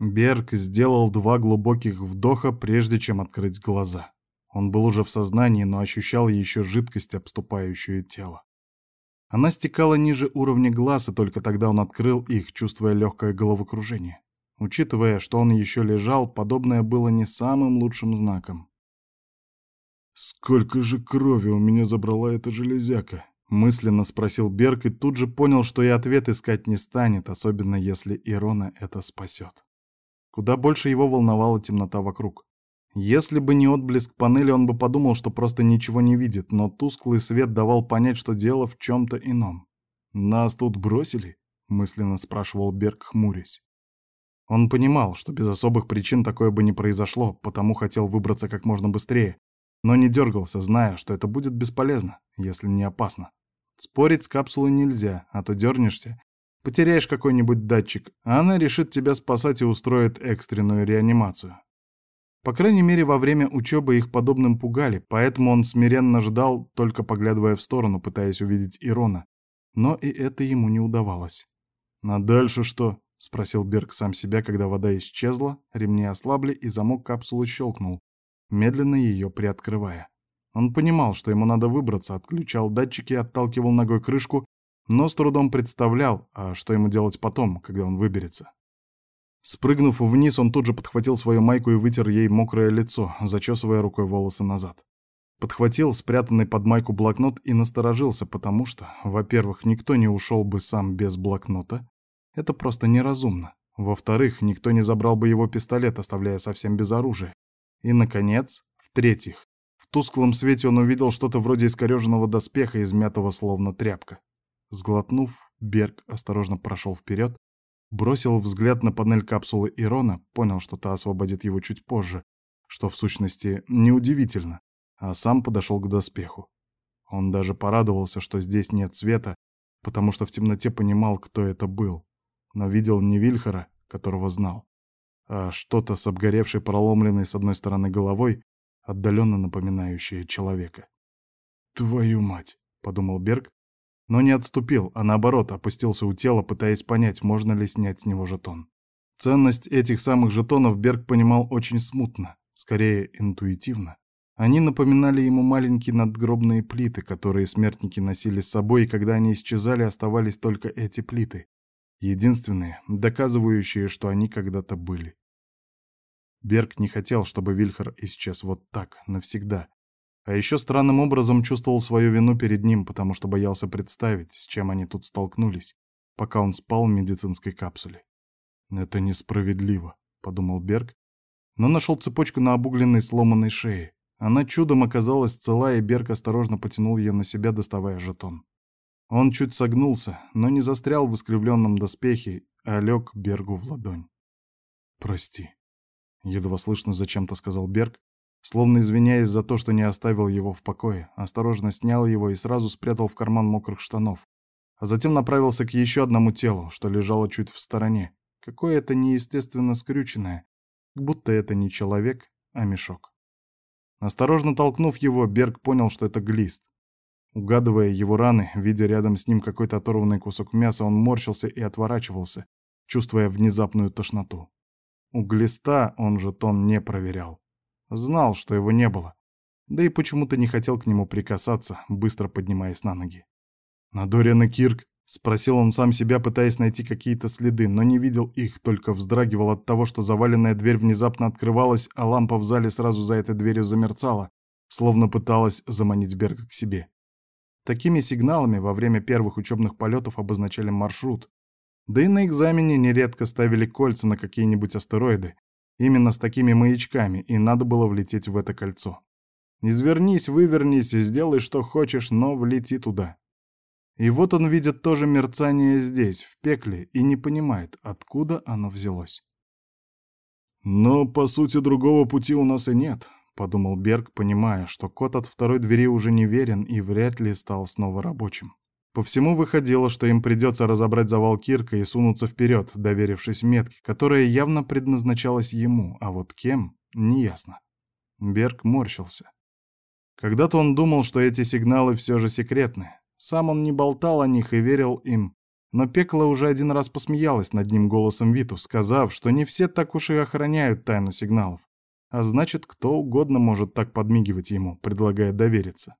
Берг сделал два глубоких вдоха, прежде чем открыть глаза. Он был уже в сознании, но ощущал еще жидкость, обступающую тело. Она стекала ниже уровня глаз, и только тогда он открыл их, чувствуя легкое головокружение. Учитывая, что он еще лежал, подобное было не самым лучшим знаком. «Сколько же крови у меня забрала эта железяка?» — мысленно спросил Берг и тут же понял, что и ответ искать не станет, особенно если Ирона это спасет. Куда больше его волновала темнота вокруг. Если бы не отблеск панели, он бы подумал, что просто ничего не видит, но тусклый свет давал понять, что дело в чем-то ином. «Нас тут бросили?» — мысленно спрашивал Берг, хмурясь. Он понимал, что без особых причин такое бы не произошло, потому хотел выбраться как можно быстрее, но не дергался, зная, что это будет бесполезно, если не опасно. Спорить с капсулой нельзя, а то дернешься, потеряешь какой-нибудь датчик, а она решит тебя спасать и устроит экстренную реанимацию. По крайней мере, во время учебы их подобным пугали, поэтому он смиренно ждал, только поглядывая в сторону, пытаясь увидеть Ирона. Но и это ему не удавалось. «А дальше что?» — спросил Берг сам себя, когда вода исчезла, ремни ослабли и замок капсулы щелкнул, медленно ее приоткрывая. Он понимал, что ему надо выбраться, отключал датчики, отталкивал ногой крышку, но с трудом представлял, а что ему делать потом, когда он выберется. Спрыгнув вниз, он тут же подхватил свою майку и вытер ей мокрое лицо, зачесывая рукой волосы назад. Подхватил спрятанный под майку блокнот и насторожился, потому что, во-первых, никто не ушел бы сам без блокнота. Это просто неразумно. Во-вторых, никто не забрал бы его пистолет, оставляя совсем без оружия. И, наконец, в-третьих, в тусклом свете он увидел что-то вроде искореженного доспеха, измятого словно тряпка. Сглотнув, Берг осторожно прошел вперед, бросил взгляд на панель капсулы Ирона, понял, что та освободит его чуть позже, что в сущности неудивительно, а сам подошел к доспеху. Он даже порадовался, что здесь нет света, потому что в темноте понимал, кто это был, но видел не Вильхара, которого знал, а что-то с обгоревшей проломленной с одной стороны головой, отдаленно напоминающее человека. «Твою мать!» — подумал Берг, но не отступил, а наоборот опустился у тела, пытаясь понять, можно ли снять с него жетон. Ценность этих самых жетонов Берг понимал очень смутно, скорее интуитивно. Они напоминали ему маленькие надгробные плиты, которые смертники носили с собой, и когда они исчезали, оставались только эти плиты. Единственные, доказывающие, что они когда-то были. Берг не хотел, чтобы Вильхар исчез вот так, навсегда. А еще странным образом чувствовал свою вину перед ним, потому что боялся представить, с чем они тут столкнулись, пока он спал в медицинской капсуле. «Это несправедливо», — подумал Берг, но нашел цепочку на обугленной сломанной шее. Она чудом оказалась цела, и Берг осторожно потянул ее на себя, доставая жетон. Он чуть согнулся, но не застрял в искривленном доспехе, а лег Бергу в ладонь. «Прости», Едва слышно зачем-то сказал Берг, словно извиняясь за то, что не оставил его в покое, осторожно снял его и сразу спрятал в карман мокрых штанов, а затем направился к еще одному телу, что лежало чуть в стороне. Какое-то неестественно скрюченное, будто это не человек, а мешок. Осторожно толкнув его, Берг понял, что это глист. Угадывая его раны, видя рядом с ним какой-то оторванный кусок мяса, он морщился и отворачивался, чувствуя внезапную тошноту. У глиста он жетон не проверял. Знал, что его не было. Да и почему-то не хотел к нему прикасаться, быстро поднимаясь на ноги. «На Дориана Кирк?» — спросил он сам себя, пытаясь найти какие-то следы, но не видел их, только вздрагивал от того, что заваленная дверь внезапно открывалась, а лампа в зале сразу за этой дверью замерцала, словно пыталась заманить Берга к себе. Такими сигналами во время первых учебных полетов обозначали маршрут, да и на экзамене нередко ставили кольца на какие-нибудь астероиды, именно с такими маячками, и надо было влететь в это кольцо. Извернись, вывернись сделай, что хочешь, но влети туда. И вот он видит тоже мерцание здесь, в пекле, и не понимает, откуда оно взялось. «Но, по сути, другого пути у нас и нет», — подумал Берг, понимая, что код от второй двери уже не верен и вряд ли стал снова рабочим. По всему выходило, что им придется разобрать завал Кирка и сунуться вперед, доверившись метке, которая явно предназначалась ему, а вот кем — неясно. Берг морщился. Когда-то он думал, что эти сигналы все же секретны. Сам он не болтал о них и верил им, Но Пекла уже один раз посмеялась над ним голосом Виту, сказав, что не все так уж и охраняют тайну сигналов. А значит, кто угодно может так подмигивать ему, предлагая довериться.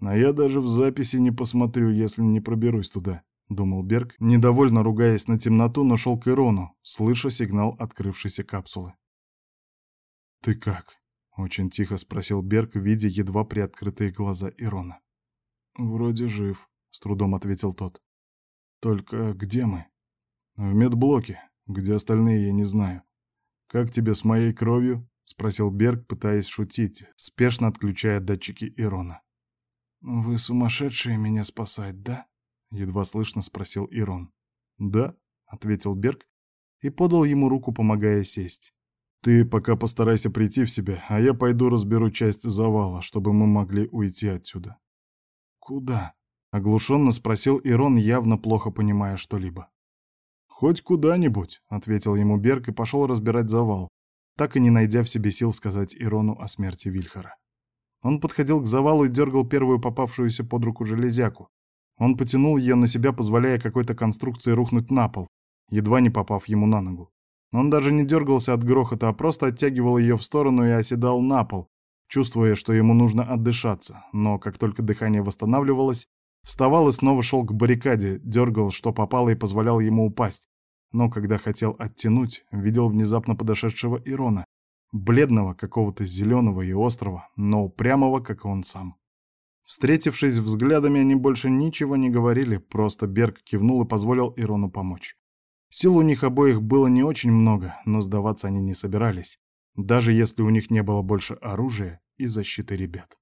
А я даже в записи не посмотрю, если не проберусь туда, — думал Берг, недовольно ругаясь на темноту, но шел к Ирону, слыша сигнал открывшейся капсулы. «Ты как?» — очень тихо спросил Берг, видя едва приоткрытые глаза Ирона. «Вроде жив», — с трудом ответил тот. «Только где мы?» «В медблоке. Где остальные, я не знаю. Как тебе с моей кровью?» — спросил Берг, пытаясь шутить, спешно отключая датчики Ирона. «Вы сумасшедшие меня спасать, да?» — едва слышно спросил Ирон. «Да», — ответил Берг и подал ему руку, помогая сесть. «Ты пока постарайся прийти в себя, а я пойду разберу часть завала, чтобы мы могли уйти отсюда». «Куда?» — оглушенно спросил Ирон, явно плохо понимая что-либо. «Хоть куда-нибудь», — ответил ему Берг и пошел разбирать завал, так и не найдя в себе сил сказать Ирону о смерти Вильхара. Он подходил к завалу и дергал первую попавшуюся под руку железяку. Он потянул ее на себя, позволяя какой-то конструкции рухнуть на пол, едва не попав ему на ногу. Он даже не дергался от грохота, а просто оттягивал ее в сторону и оседал на пол, чувствуя, что ему нужно отдышаться. Но как только дыхание восстанавливалось, вставал и снова шел к баррикаде, дергал, что попало, и позволял ему упасть но когда хотел оттянуть, видел внезапно подошедшего Ирона, бледного, какого-то зеленого и острого, но упрямого, как он сам. Встретившись взглядами, они больше ничего не говорили, просто Берг кивнул и позволил Ирону помочь. Сил у них обоих было не очень много, но сдаваться они не собирались, даже если у них не было больше оружия и защиты ребят.